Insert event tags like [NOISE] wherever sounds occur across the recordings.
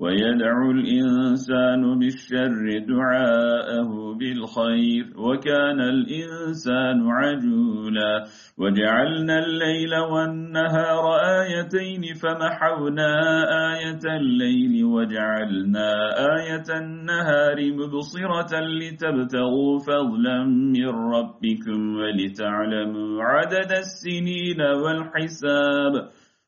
ويدعو الإنسان بالشر دعاءه بالخير وكان الإنسان عجولا. وجعلنا الليل والنهار آيتين فمحونا آية الليل وجعلنا آية النهار مبصرة لتبتغوا فضلا من ربكم ولتعلموا عدد السنين والحساب.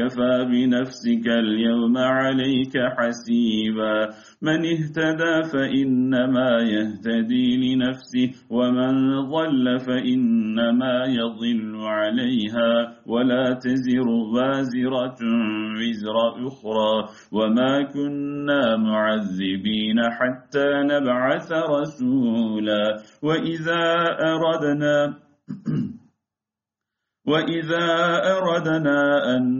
كفى بنفسك اليوم عليك حسيبا. من اهتدى فإنما يهتدي لنفسه ومن ضل فإنما يضل عليها. ولا تزر وازرة وزر أخرى. وما كنا معذبين حتى نبعث رسولا. وإذا أردنا [CLEARS THROAT] وإذا أردنا أن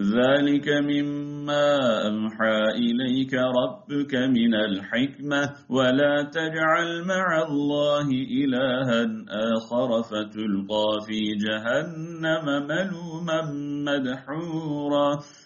ذلك مما أمحى إليك ربك من الحكمة ولا تجعل مع الله إلها آخر فتلقى في جهنم ملوما مدحورا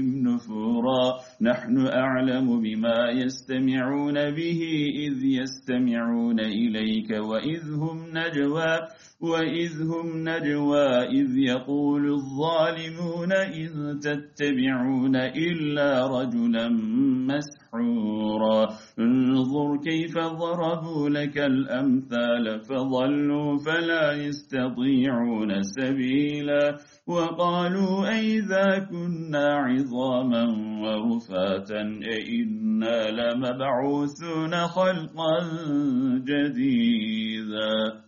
نفورا. نحن أعلم بما يستمعون به إذ يستمعون إليك وإذ هم نجوى. وإذ هم نجوى إذ يقول الظالمون إذ تتبعون إلا رجلا مسحورا انظر كيف ضربوا لك الأمثال فضلوا فلا يستطيعون سبيلا وقالوا أئذا كنا عظاما ورفاتا أئنا لمبعوثون خلقا جديدا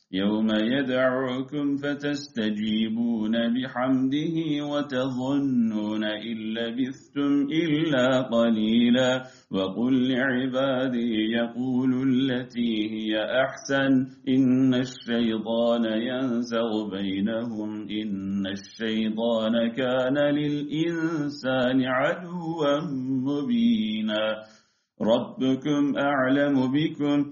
يوم يدعوكم فتستجيبون بحمده وتظنون إن لبثتم إلا قليلا وقل لعبادي يقول التي هي أحسن إن الشيطان ينزغ بينهم إن الشيطان كان للإنسان عدوا مبينا ربكم أعلم بكم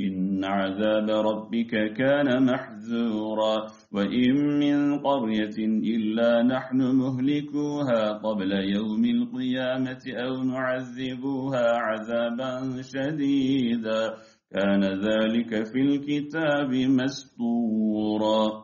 إن عذاب ربك كان محذورا وإن من قرية إلا نحن مهلكوها قبل يوم القيامة أو نعذبوها عذابا شديدا. كان ذلك في الكتاب مسطورا.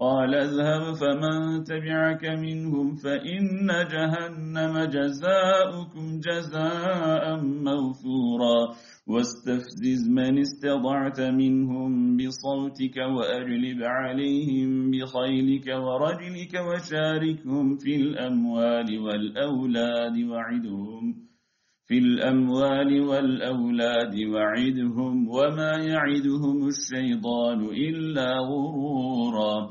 قال اذهب فمن تبعك منهم فإن جهنم جزاؤكم جزاء موفورا واستفزز من استضعت منهم بصوتك وأجلب عليهم بخيلك ورجلك وشاركهم في الأموال والأولاد وعدهم في الأموال والأولاد وعدهم وما يعدهم الشيطان إلا غرورا.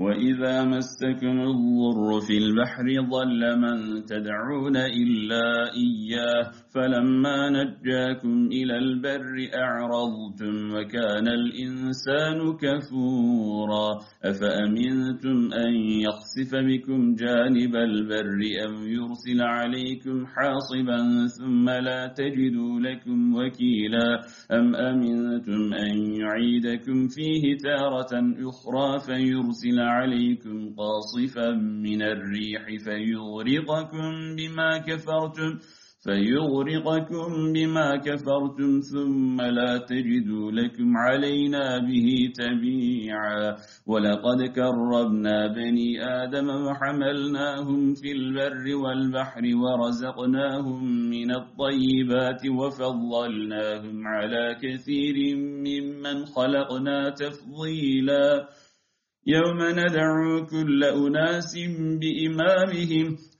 وإذا مسكم الضر في البحر ضل من تدعون إلا إياه فلما نجاكم إلى البر أعرضتم وكان الإنسان كفورا أفأمنتم أن يخسف بكم جانب البر أو يرسل عليكم حاصبا ثم لا تجدوا لكم وكيلا أم أمنتم أن يعيدكم فيه تارة أخرى فيرسل عليكم قاصفا من الريح فيغرقكم بما كفرتم فيغرقكم بما كفرتم ثم لا تجدوا لكم علينا به تبيعا. ولقد كربنا بني آدم وحملناهم في البر والبحر ورزقناهم من الطيبات وفضلناهم على كثير ممن خلقنا تفضيلا. يوم ندعو كل أناس بإمامهم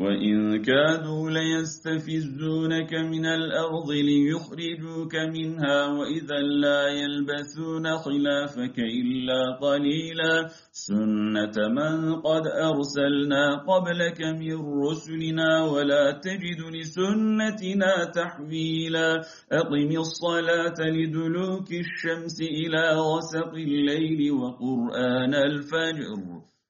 وإن كادوا ليستفزونك من الأرض ليخرجوك منها وإذا لا يلبثون خلافك إلا قليلا سنة من قد أرسلنا قبلك من رسلنا ولا تجد لسنتنا تحويلا أقم الصلاة لدلوك الشمس إلى غسق الليل وقرآن الفجر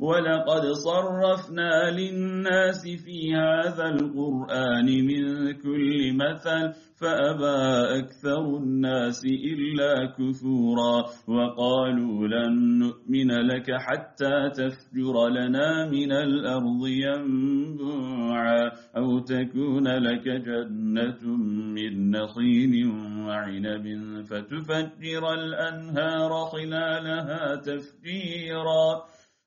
ولقد صرفنا للناس في هذا القرآن من كل مثل فأبى أكثر الناس إلا كفورا وقالوا لن نؤمن لك حتى تفجر لنا من الأرض ينبوعا أو تكون لك جنة من نخيل وعنب فتفجر الأنهار خلالها تفجيرا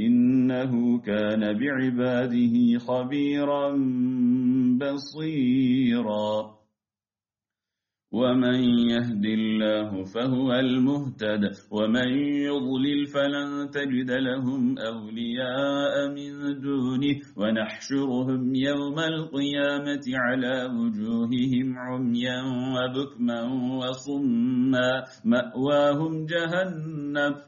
إنه كان بعباده خبيرا بصيرا. ومن يهد الله فهو المهتد ومن يضلل فلن تجد لهم أولياء من دونه. ونحشرهم يوم القيامة على وجوههم عميا وبكما وصما. مأواهم جهنم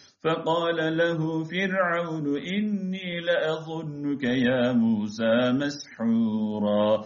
فقال له فرعون إني لأظنك يا موسى مسحورا.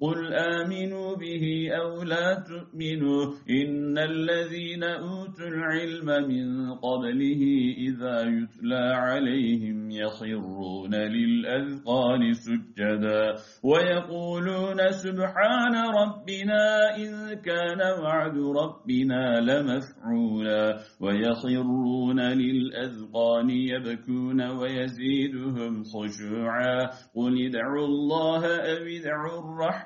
قل آمنوا به أو لا تؤمنوا إن الذين أوتوا العلم من قبله إذا يتلى عليهم يخرون للأذقان سجدا ويقولون سبحان ربنا إن كان وعد ربنا لمفعولا ويخرون للأذقان يبكون ويزيدهم خشوعا قل ادعوا الله أو ادعوا الرحمن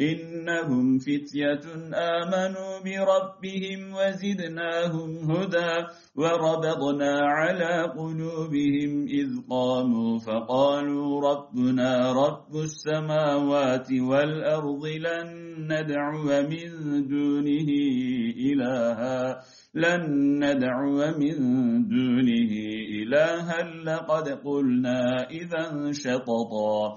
إنهم فتية آمنوا بربهم وزدناهم هدى وربضنا على قلوبهم إذ قاموا فقالوا ربنا رب السماوات والأرض لن ندعو من دونه إلها لن ندعو من دونه إلها لقد قلنا إذا شططا.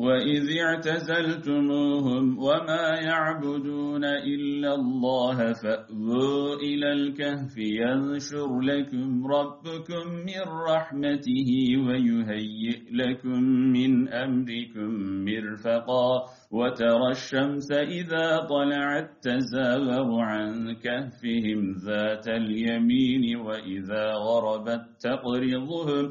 وإذ اعتزلتموهم وما يعبدون إلا الله فأذوا إلى الكهف ينشر لكم ربكم من رحمته ويهيئ لكم من أمركم مرفقا وترى الشمس إذا طلعت تزاور عن كهفهم ذات اليمين وإذا غربت تقرضهم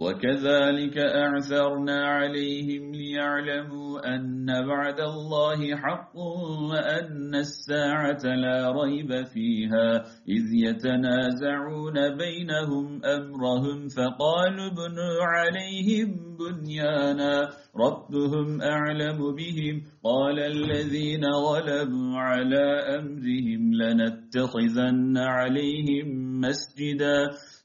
وكذلك أعثرنا عليهم ليعلموا أن بعد الله حق وأن الساعة لا ريب فيها. إذ يتنازعون بينهم أمرهم فقالوا ابنوا عليهم بنيانا. ربهم أعلم بهم. قال الذين غلبوا على أمرهم لنتخذن عليهم مسجدا.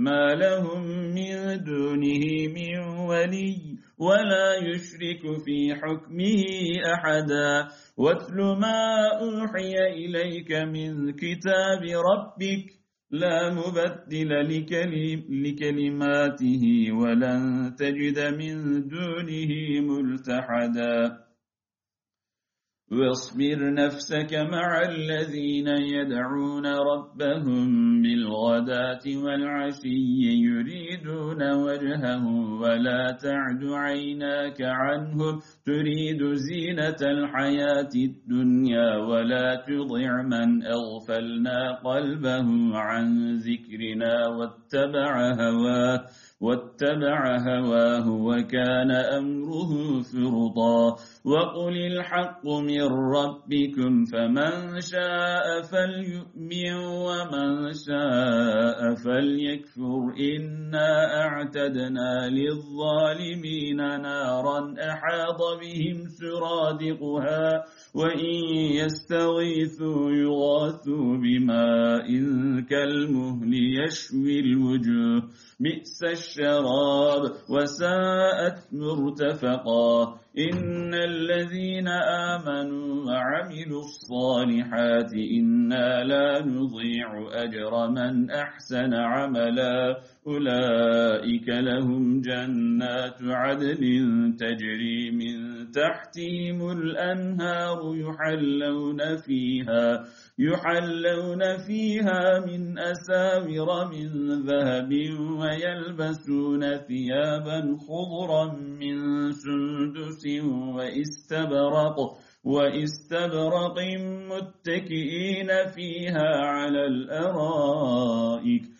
ما لهم من دونه من ولي ولا يشرك في حكمه أحدا. واتل ما أوحي إليك من كتاب ربك لا مبدل لكلماته ولن تجد من دونه ملتحدا. واصبر نفسك مع الذين يدعون ربهم بالغداة والعشي يريدون وجهه ولا تعد عيناك عنهم تريد زينة الحياة الدنيا ولا تضع من أغفلنا قلبه عن ذكرنا واتبع هواه واتبع هواه وكان أمره فرطا وقل الحق من ربكم فمن شاء فليؤمن ومن شاء فليكفر إنا أعتدنا للظالمين نارا أحاط بهم سرادقها وإن يستغيثوا يغاثوا بماء كالمهل يشوي الوجوه بئس الشراب وساءت مرتفقا. إن الذين آمنوا وعملوا الصالحات إنا لا نضيع أجر من أحسن عملا. أولئك لهم جنات عدن تجري من تحتهم الأنهار يحلون فيها يحلون فيها من أساور من ذهب ويلبسون ثيابا خضرا من سندس واستبرق واستبرق متكئين فيها على الأرائك.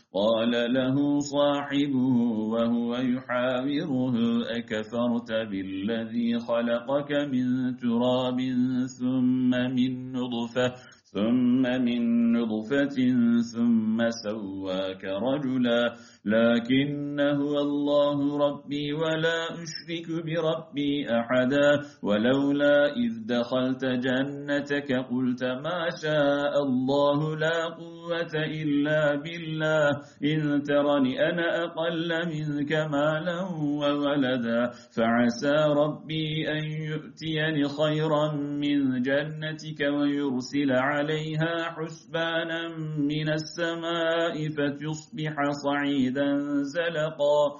قال له صاحبه وهو يحاوره أكفرت بالذي خلقك من تراب ثم من نضفة ثم من نضفة ثم سواك رجلا لكن هو الله ربي ولا أشرك بربي أحدا ولولا إذ دخلت جنتك قلت ما شاء الله لا قوة إلا بالله إن ترني أنا أقل منك مالا وولدا فعسى ربي أن يؤتيني خيرا من جنتك ويرسل عليها حسبانا من السماء فتصبح صعيدا زلقا.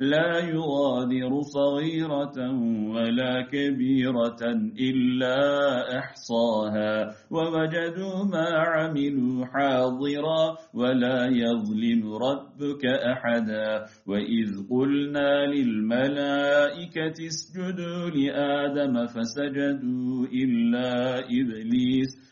لا يغادر صغيرة ولا كبيرة إلا أحصاها ووجدوا ما عملوا حاضرا ولا يظلم ربك أحدا. وإذ قلنا للملائكة اسجدوا لآدم فسجدوا إلا إبليس.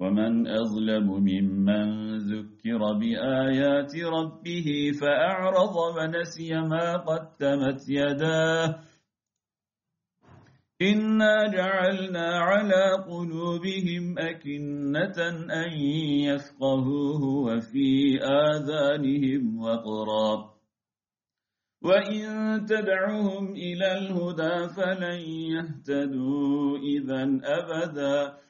ومن أظلم ممن ذكر بآيات ربه فأعرض ونسي ما قدمت يداه. إنا جعلنا على قلوبهم أكنة أن يفقهوه وفي آذانهم وقرا. وإن تدعهم إلى الهدى فلن يهتدوا إذا أبدا.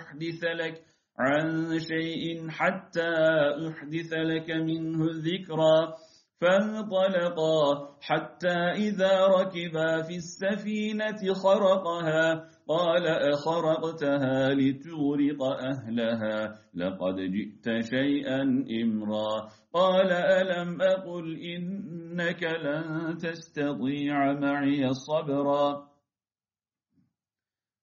أحدث لك عن شيء حتى أحدث لك منه ذكرا فانطلقا حتى إذا ركبا في السفينة خرقها قال أخرقتها لتغرق أهلها لقد جئت شيئا إمرا قال ألم أقل إنك لن تستطيع معي صبرا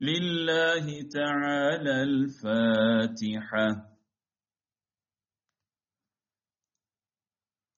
لله تعالى الفاتحة.